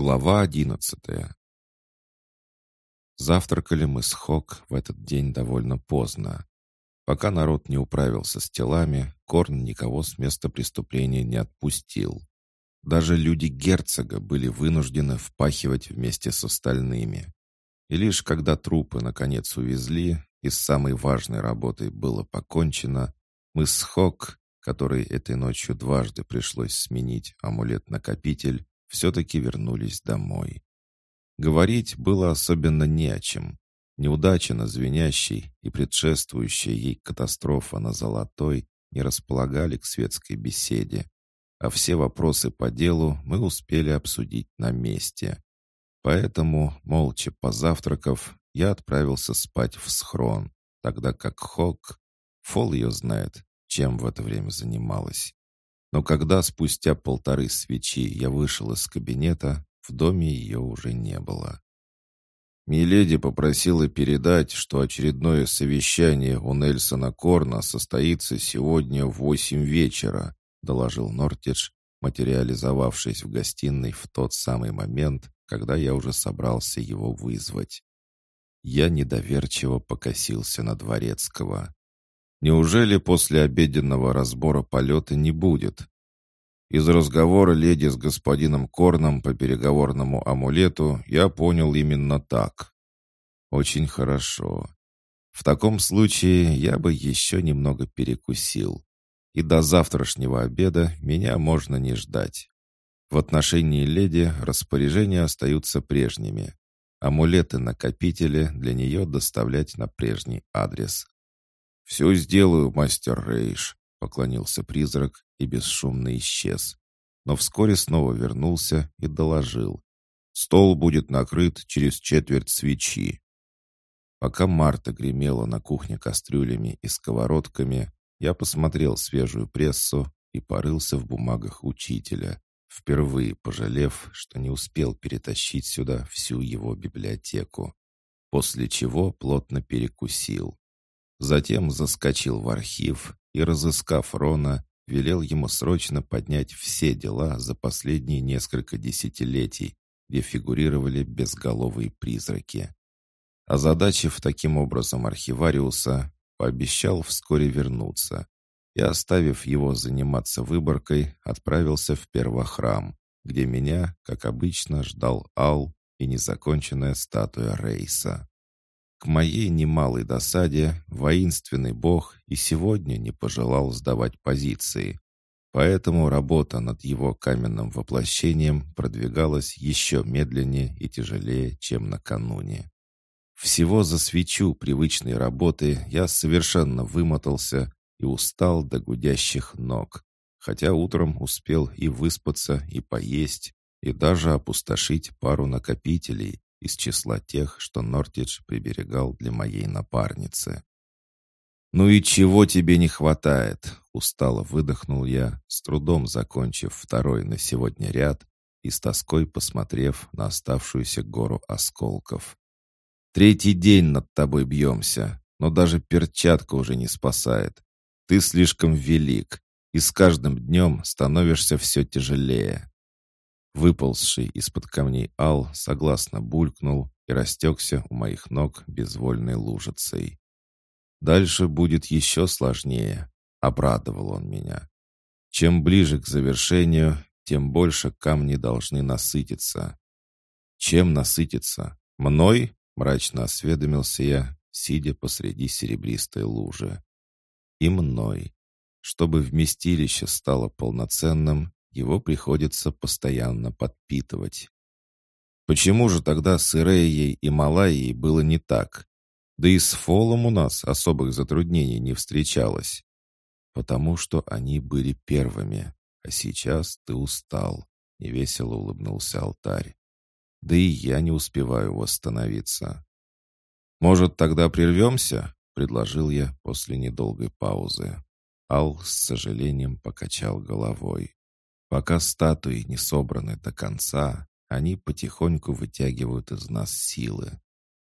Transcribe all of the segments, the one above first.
Глава одиннадцатая Завтракали мы с Хок в этот день довольно поздно. Пока народ не управился с телами, Корн никого с места преступления не отпустил. Даже люди герцога были вынуждены впахивать вместе с остальными. И лишь когда трупы наконец увезли, и с самой важной работой было покончено, мы с Хок, которой этой ночью дважды пришлось сменить амулет-накопитель, все-таки вернулись домой. Говорить было особенно не о чем. Неудача на звенящей и предшествующая ей катастрофа на Золотой не располагали к светской беседе, а все вопросы по делу мы успели обсудить на месте. Поэтому, молча позавтракав, я отправился спать в схрон, тогда как Хок, Фол ее знает, чем в это время занималась. Но когда спустя полторы свечи я вышел из кабинета, в доме ее уже не было. Миледи попросила передать, что очередное совещание у Нельсона Корна состоится сегодня в восемь вечера, доложил Нортидж, материализовавшись в гостиной в тот самый момент, когда я уже собрался его вызвать. Я недоверчиво покосился на Дворецкого. Неужели после обеденного разбора полета не будет? Из разговора леди с господином Корном по переговорному амулету я понял именно так. Очень хорошо. В таком случае я бы еще немного перекусил. И до завтрашнего обеда меня можно не ждать. В отношении леди распоряжения остаются прежними. Амулеты-накопители для нее доставлять на прежний адрес. «Все сделаю, мастер Рейш», — поклонился призрак и бесшумно исчез. Но вскоре снова вернулся и доложил. «Стол будет накрыт через четверть свечи». Пока Марта гремела на кухне кастрюлями и сковородками, я посмотрел свежую прессу и порылся в бумагах учителя, впервые пожалев, что не успел перетащить сюда всю его библиотеку, после чего плотно перекусил. Затем заскочил в архив и, разыскав Рона, велел ему срочно поднять все дела за последние несколько десятилетий, где фигурировали безголовые призраки. Озадачив таким образом архивариуса, пообещал вскоре вернуться и, оставив его заниматься выборкой, отправился в первохрам, где меня, как обычно, ждал Ал и незаконченная статуя Рейса. К моей немалой досаде воинственный бог и сегодня не пожелал сдавать позиции, поэтому работа над его каменным воплощением продвигалась еще медленнее и тяжелее, чем накануне. Всего за свечу привычной работы я совершенно вымотался и устал до гудящих ног, хотя утром успел и выспаться, и поесть, и даже опустошить пару накопителей, из числа тех, что Нортидж приберегал для моей напарницы. «Ну и чего тебе не хватает?» — устало выдохнул я, с трудом закончив второй на сегодня ряд и с тоской посмотрев на оставшуюся гору осколков. «Третий день над тобой бьемся, но даже перчатка уже не спасает. Ты слишком велик, и с каждым днем становишься все тяжелее. Выползший из-под камней Ал согласно булькнул и растекся у моих ног безвольной лужицей. «Дальше будет еще сложнее», — обрадовал он меня. «Чем ближе к завершению, тем больше камни должны насытиться». «Чем насытиться? Мной?» — мрачно осведомился я, сидя посреди серебристой лужи. «И мной. Чтобы вместилище стало полноценным, его приходится постоянно подпитывать. Почему же тогда с Иреей и Малайей было не так? Да и с Фолом у нас особых затруднений не встречалось. Потому что они были первыми, а сейчас ты устал, — невесело улыбнулся алтарь. Да и я не успеваю восстановиться. «Может, тогда прервемся?» — предложил я после недолгой паузы. Ал с сожалением покачал головой. Пока статуи не собраны до конца, они потихоньку вытягивают из нас силы.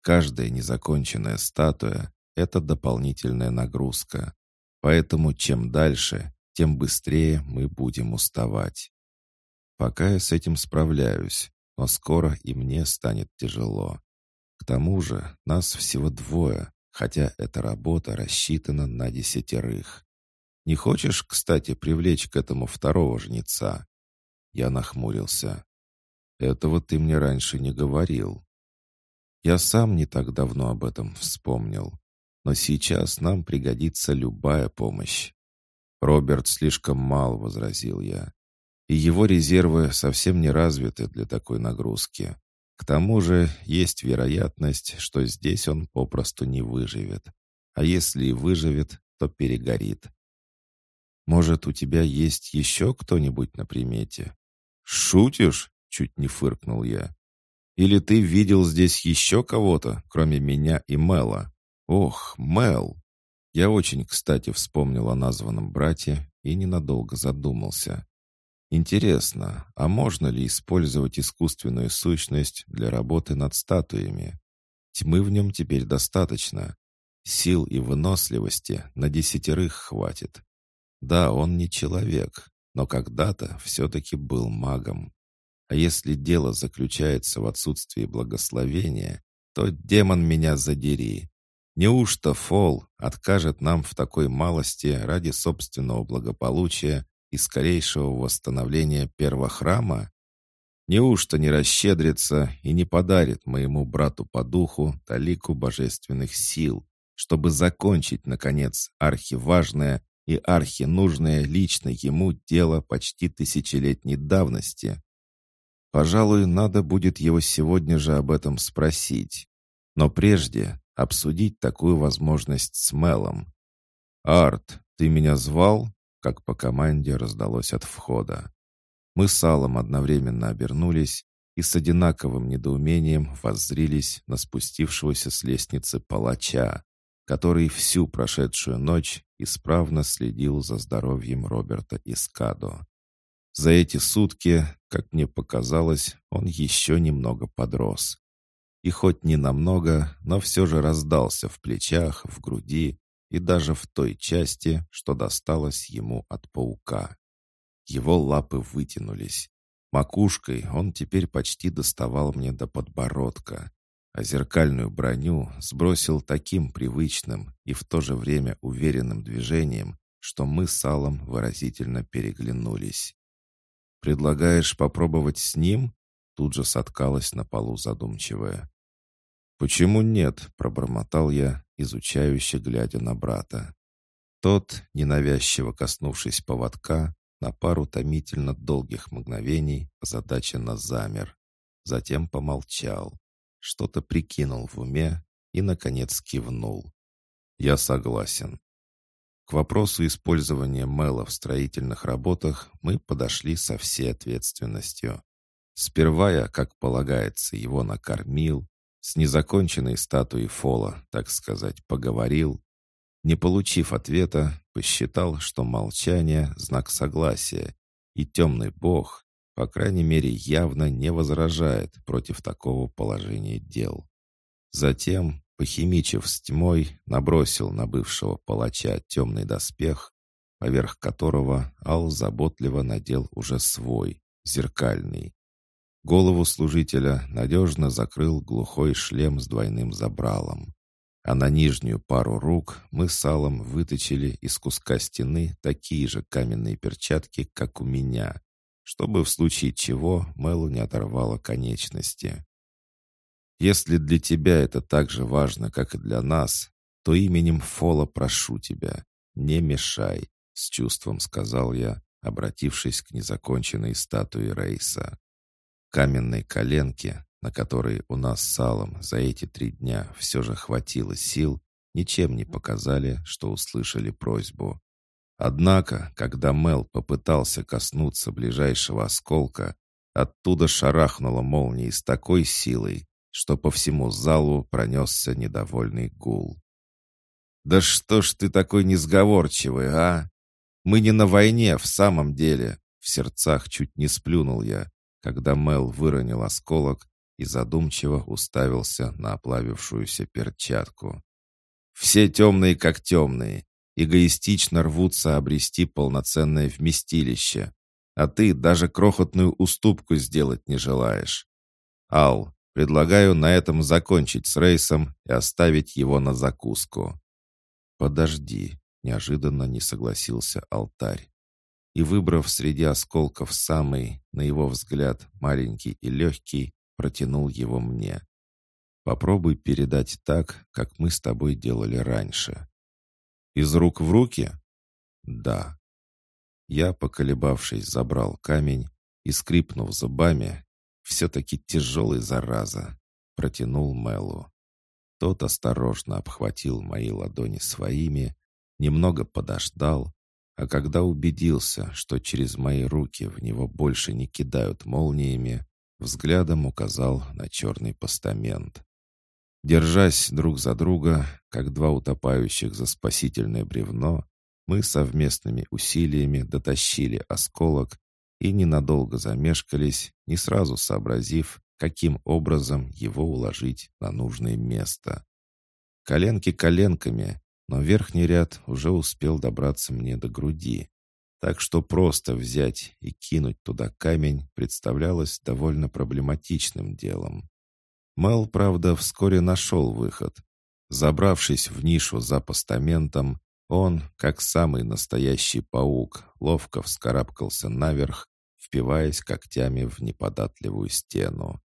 Каждая незаконченная статуя — это дополнительная нагрузка. Поэтому чем дальше, тем быстрее мы будем уставать. Пока я с этим справляюсь, но скоро и мне станет тяжело. К тому же нас всего двое, хотя эта работа рассчитана на десятерых. Не хочешь, кстати, привлечь к этому второго жнеца?» Я нахмурился. «Этого ты мне раньше не говорил». Я сам не так давно об этом вспомнил. Но сейчас нам пригодится любая помощь. «Роберт слишком мал», — возразил я. «И его резервы совсем не развиты для такой нагрузки. К тому же есть вероятность, что здесь он попросту не выживет. А если и выживет, то перегорит. Может, у тебя есть еще кто-нибудь на примете?» «Шутишь?» — чуть не фыркнул я. «Или ты видел здесь еще кого-то, кроме меня и Мэла?» «Ох, Мэл!» Я очень, кстати, вспомнил о названном брате и ненадолго задумался. Интересно, а можно ли использовать искусственную сущность для работы над статуями? Тьмы в нем теперь достаточно. Сил и выносливости на десятерых хватит. Да, он не человек, но когда-то все-таки был магом. А если дело заключается в отсутствии благословения, то демон меня задери. Неужто Фол откажет нам в такой малости ради собственного благополучия и скорейшего восстановления первого храма? Неужто не расщедрится и не подарит моему брату по духу талику божественных сил, чтобы закончить, наконец, архиважное и архинужное лично ему дело почти тысячелетней давности? Пожалуй, надо будет его сегодня же об этом спросить. Но прежде обсудить такую возможность с Мелом. «Арт, ты меня звал?» как по команде раздалось от входа. Мы с Аллом одновременно обернулись и с одинаковым недоумением воззрились на спустившегося с лестницы палача, который всю прошедшую ночь исправно следил за здоровьем Роберта Искадо. За эти сутки, как мне показалось, он еще немного подрос и хоть не намного, но все же раздался в плечах, в груди и даже в той части, что досталось ему от паука. Его лапы вытянулись. Макушкой он теперь почти доставал мне до подбородка, а зеркальную броню сбросил таким привычным и в то же время уверенным движением, что мы с Аллом выразительно переглянулись. «Предлагаешь попробовать с ним?» Тут же соткалась на полу задумчивая. «Почему нет?» — пробормотал я, изучающе глядя на брата. Тот, ненавязчиво коснувшись поводка, на пару томительно долгих мгновений озадаченно замер. Затем помолчал, что-то прикинул в уме и, наконец, кивнул. «Я согласен». К вопросу использования Мэла в строительных работах мы подошли со всей ответственностью. Сперва я, как полагается, его накормил, с незаконченной статуей Фола, так сказать, поговорил. Не получив ответа, посчитал, что молчание — знак согласия, и темный бог, по крайней мере, явно не возражает против такого положения дел. Затем, похимичив с тьмой, набросил на бывшего палача темный доспех, поверх которого Ал заботливо надел уже свой, зеркальный. Голову служителя надежно закрыл глухой шлем с двойным забралом. А на нижнюю пару рук мы с Аллом выточили из куска стены такие же каменные перчатки, как у меня, чтобы в случае чего Мэлу не оторвало конечности. «Если для тебя это так же важно, как и для нас, то именем Фола прошу тебя, не мешай», — с чувством сказал я, обратившись к незаконченной статуе Рейса. Каменные коленки, на которые у нас с Салом за эти три дня все же хватило сил, ничем не показали, что услышали просьбу. Однако, когда Мел попытался коснуться ближайшего осколка, оттуда шарахнула молния с такой силой, что по всему залу пронесся недовольный гул. «Да что ж ты такой несговорчивый, а? Мы не на войне в самом деле!» В сердцах чуть не сплюнул я, когда Мел выронил осколок и задумчиво уставился на оплавившуюся перчатку. «Все темные как темные, эгоистично рвутся обрести полноценное вместилище, а ты даже крохотную уступку сделать не желаешь. Ал, предлагаю на этом закончить с рейсом и оставить его на закуску». «Подожди», — неожиданно не согласился алтарь. И, выбрав среди осколков самый, на его взгляд, маленький и легкий, протянул его мне. «Попробуй передать так, как мы с тобой делали раньше». «Из рук в руки?» «Да». Я, поколебавшись, забрал камень и, скрипнув зубами, все-таки тяжелый зараза, протянул Мелу. Тот осторожно обхватил мои ладони своими, немного подождал, а когда убедился, что через мои руки в него больше не кидают молниями, взглядом указал на черный постамент. Держась друг за друга, как два утопающих за спасительное бревно, мы совместными усилиями дотащили осколок и ненадолго замешкались, не сразу сообразив, каким образом его уложить на нужное место. Коленки коленками, но верхний ряд уже успел добраться мне до груди, так что просто взять и кинуть туда камень представлялось довольно проблематичным делом. Мел, правда, вскоре нашел выход. Забравшись в нишу за постаментом, он, как самый настоящий паук, ловко вскарабкался наверх, впиваясь когтями в неподатливую стену.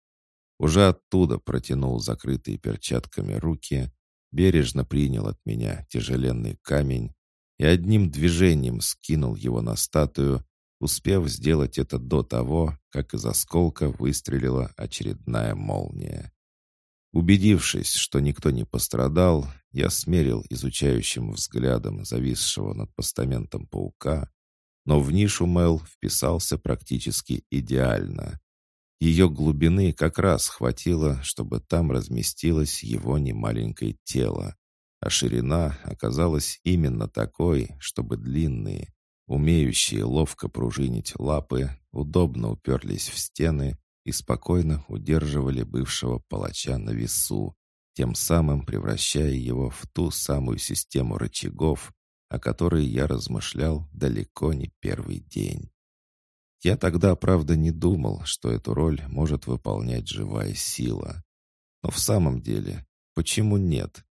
Уже оттуда протянул закрытые перчатками руки, бережно принял от меня тяжеленный камень и одним движением скинул его на статую, успев сделать это до того, как из осколка выстрелила очередная молния. Убедившись, что никто не пострадал, я смерил изучающим взглядом зависшего над постаментом паука, но в нишу Мел вписался практически идеально. Ее глубины как раз хватило, чтобы там разместилось его немаленькое тело, а ширина оказалась именно такой, чтобы длинные, умеющие ловко пружинить лапы, удобно уперлись в стены и спокойно удерживали бывшего палача на весу, тем самым превращая его в ту самую систему рычагов, о которой я размышлял далеко не первый день. Я тогда, правда, не думал, что эту роль может выполнять живая сила. Но в самом деле, почему нет?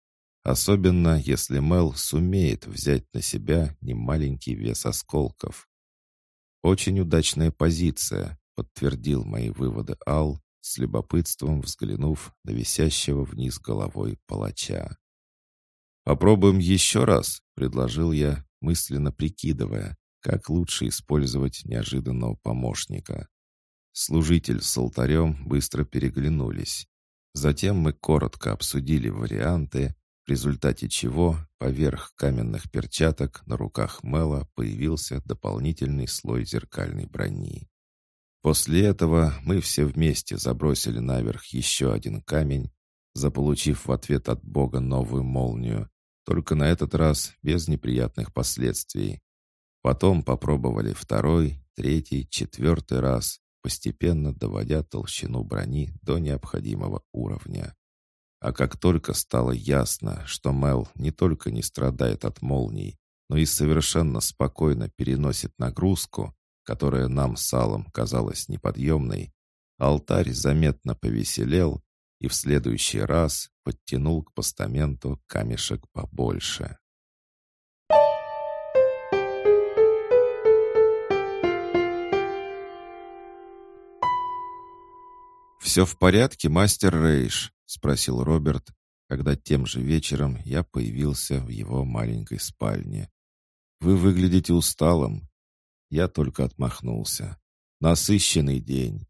Особенно, если Мел сумеет взять на себя немаленький вес осколков. Очень удачная позиция, подтвердил мои выводы Ал, с любопытством взглянув на висящего вниз головой палача. «Попробуем еще раз», — предложил я, мысленно прикидывая, как лучше использовать неожиданного помощника. Служитель с алтарем быстро переглянулись. Затем мы коротко обсудили варианты, в результате чего поверх каменных перчаток на руках Мела появился дополнительный слой зеркальной брони. После этого мы все вместе забросили наверх еще один камень, заполучив в ответ от Бога новую молнию, только на этот раз без неприятных последствий. Потом попробовали второй, третий, четвертый раз, постепенно доводя толщину брони до необходимого уровня. А как только стало ясно, что Мел не только не страдает от молний, но и совершенно спокойно переносит нагрузку, которая нам с Алом казалась неподъемной, алтарь заметно повеселел и в следующий раз подтянул к постаменту камешек побольше. «Все в порядке, мастер Рейш?» — спросил Роберт, когда тем же вечером я появился в его маленькой спальне. «Вы выглядите усталым. Я только отмахнулся. Насыщенный день.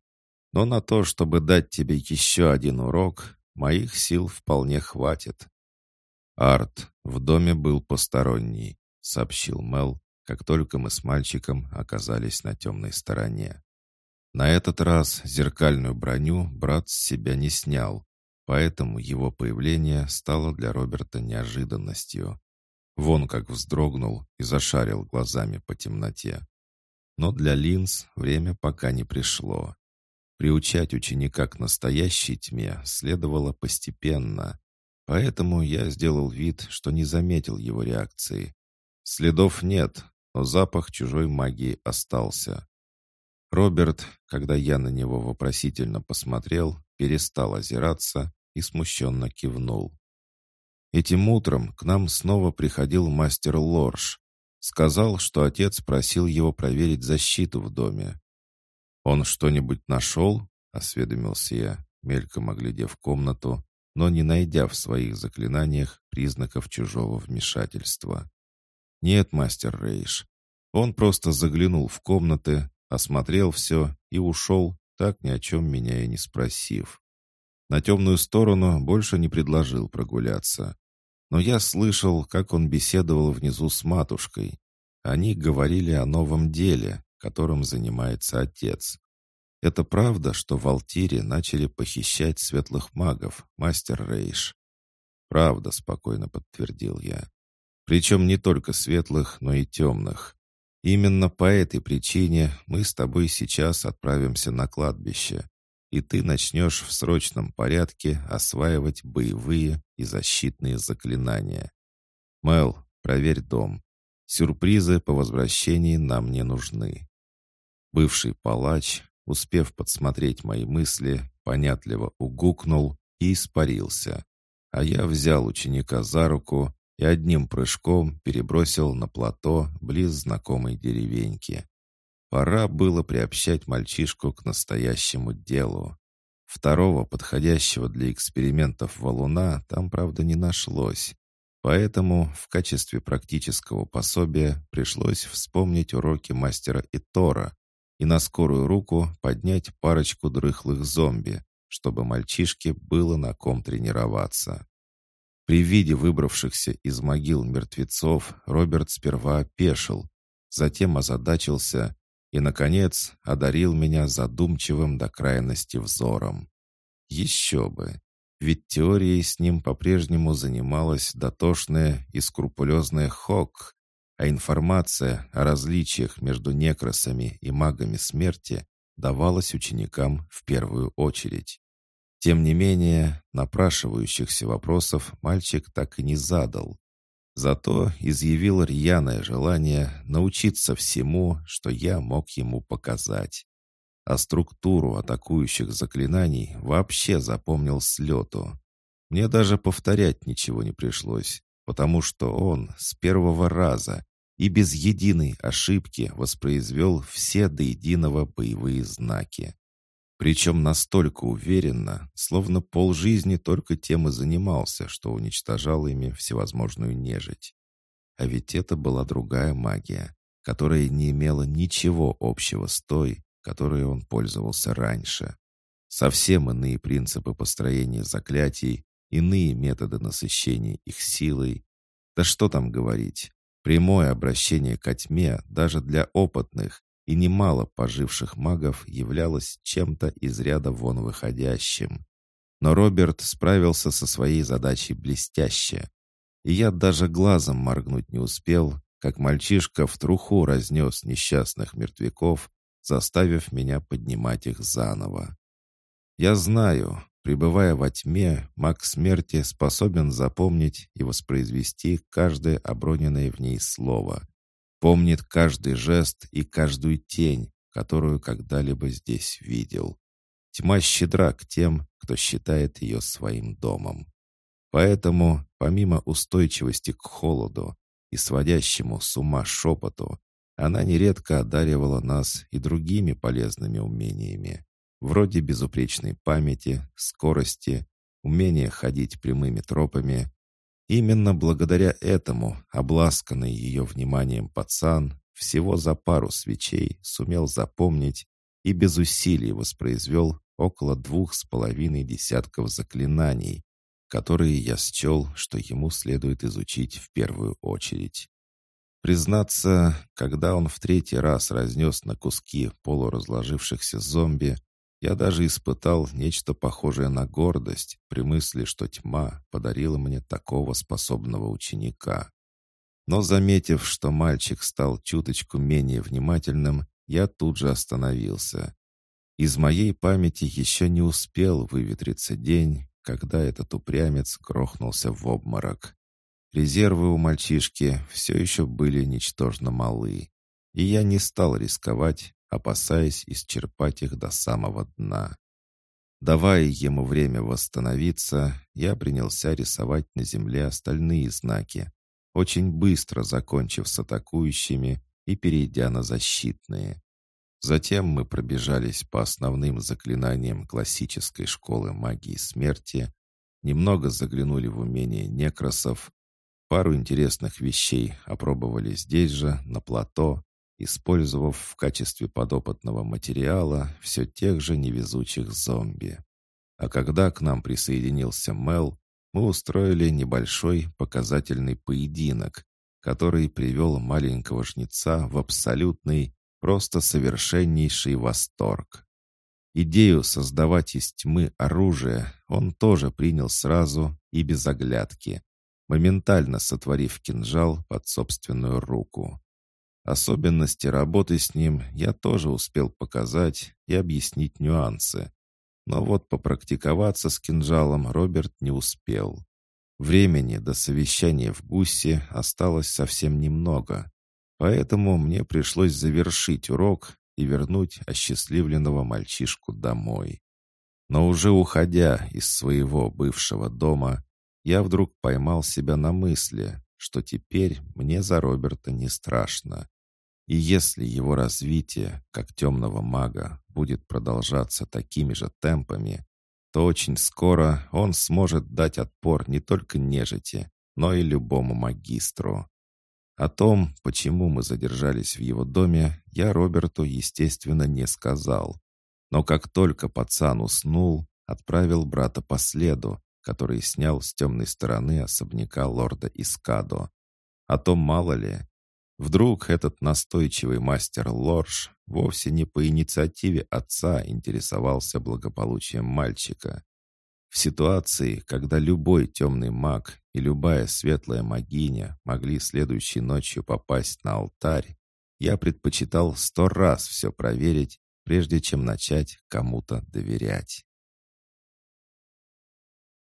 Но на то, чтобы дать тебе еще один урок, моих сил вполне хватит. «Арт, в доме был посторонний», — сообщил Мел, как только мы с мальчиком оказались на темной стороне. На этот раз зеркальную броню брат с себя не снял, поэтому его появление стало для Роберта неожиданностью. Вон как вздрогнул и зашарил глазами по темноте. Но для линз время пока не пришло. Приучать ученика к настоящей тьме следовало постепенно, поэтому я сделал вид, что не заметил его реакции. Следов нет, но запах чужой магии остался. Роберт, когда я на него вопросительно посмотрел, перестал озираться и смущенно кивнул. Этим утром к нам снова приходил мастер Лорж. Сказал, что отец просил его проверить защиту в доме. «Он что-нибудь нашел?» — осведомился я, мельком оглядев комнату, но не найдя в своих заклинаниях признаков чужого вмешательства. «Нет, мастер Рейш. Он просто заглянул в комнаты, осмотрел все и ушел, так ни о чем меня и не спросив. На темную сторону больше не предложил прогуляться. Но я слышал, как он беседовал внизу с матушкой. Они говорили о новом деле, которым занимается отец. Это правда, что в Алтире начали похищать светлых магов, мастер Рейш? Правда, спокойно подтвердил я. Причем не только светлых, но и темных. Именно по этой причине мы с тобой сейчас отправимся на кладбище, и ты начнешь в срочном порядке осваивать боевые и защитные заклинания. Мел, проверь дом. Сюрпризы по возвращении нам не нужны. Бывший палач, успев подсмотреть мои мысли, понятливо угукнул и испарился. А я взял ученика за руку и одним прыжком перебросил на плато близ знакомой деревеньки. Пора было приобщать мальчишку к настоящему делу. Второго подходящего для экспериментов валуна там, правда, не нашлось. Поэтому в качестве практического пособия пришлось вспомнить уроки мастера Итора и на скорую руку поднять парочку дрыхлых зомби, чтобы мальчишке было на ком тренироваться. При виде выбравшихся из могил мертвецов Роберт сперва опешил, затем озадачился и, наконец, одарил меня задумчивым до крайности взором. Еще бы! Ведь теорией с ним по-прежнему занималась дотошная и скрупулезная Хок, а информация о различиях между некросами и магами смерти давалась ученикам в первую очередь. Тем не менее, напрашивающихся вопросов мальчик так и не задал. Зато изъявил рьяное желание научиться всему, что я мог ему показать. А структуру атакующих заклинаний вообще запомнил с лету. Мне даже повторять ничего не пришлось, потому что он с первого раза и без единой ошибки воспроизвел все до единого боевые знаки. Причем настолько уверенно, словно полжизни только тем и занимался, что уничтожал ими всевозможную нежить. А ведь это была другая магия, которая не имела ничего общего с той, которой он пользовался раньше. Совсем иные принципы построения заклятий, иные методы насыщения их силой. Да что там говорить, прямое обращение к тьме даже для опытных и немало поживших магов являлось чем-то из ряда вон выходящим. Но Роберт справился со своей задачей блестяще. И я даже глазом моргнуть не успел, как мальчишка в труху разнес несчастных мертвяков, заставив меня поднимать их заново. Я знаю, пребывая во тьме, маг смерти способен запомнить и воспроизвести каждое оброненное в ней слово, Помнит каждый жест и каждую тень, которую когда-либо здесь видел. Тьма щедра к тем, кто считает ее своим домом. Поэтому, помимо устойчивости к холоду и сводящему с ума шепоту, она нередко одаривала нас и другими полезными умениями, вроде безупречной памяти, скорости, умения ходить прямыми тропами Именно благодаря этому обласканный ее вниманием пацан всего за пару свечей сумел запомнить и без усилий воспроизвел около двух с половиной десятков заклинаний, которые я счел, что ему следует изучить в первую очередь. Признаться, когда он в третий раз разнес на куски полуразложившихся зомби, я даже испытал нечто похожее на гордость при мысли, что тьма подарила мне такого способного ученика. Но заметив, что мальчик стал чуточку менее внимательным, я тут же остановился. Из моей памяти еще не успел выветриться день, когда этот упрямец грохнулся в обморок. Резервы у мальчишки все еще были ничтожно малы, и я не стал рисковать опасаясь исчерпать их до самого дна. Давая ему время восстановиться, я принялся рисовать на земле остальные знаки, очень быстро закончив с атакующими и перейдя на защитные. Затем мы пробежались по основным заклинаниям классической школы магии смерти, немного заглянули в умения некросов, пару интересных вещей опробовали здесь же, на плато, использовав в качестве подопытного материала все тех же невезучих зомби. А когда к нам присоединился Мел, мы устроили небольшой показательный поединок, который привел маленького жнеца в абсолютный, просто совершеннейший восторг. Идею создавать из тьмы оружие он тоже принял сразу и без оглядки, моментально сотворив кинжал под собственную руку. Особенности работы с ним я тоже успел показать и объяснить нюансы. Но вот попрактиковаться с кинжалом Роберт не успел. Времени до совещания в Гуссе осталось совсем немного, поэтому мне пришлось завершить урок и вернуть осчастливленного мальчишку домой. Но уже уходя из своего бывшего дома, я вдруг поймал себя на мысли, что теперь мне за Роберта не страшно. И если его развитие, как темного мага, будет продолжаться такими же темпами, то очень скоро он сможет дать отпор не только нежити, но и любому магистру. О том, почему мы задержались в его доме, я Роберту, естественно, не сказал. Но как только пацан уснул, отправил брата по следу, который снял с темной стороны особняка лорда Искадо. А то мало ли, Вдруг этот настойчивый мастер Лорж вовсе не по инициативе отца интересовался благополучием мальчика. В ситуации, когда любой темный маг и любая светлая магиня могли следующей ночью попасть на алтарь, я предпочитал сто раз все проверить, прежде чем начать кому-то доверять.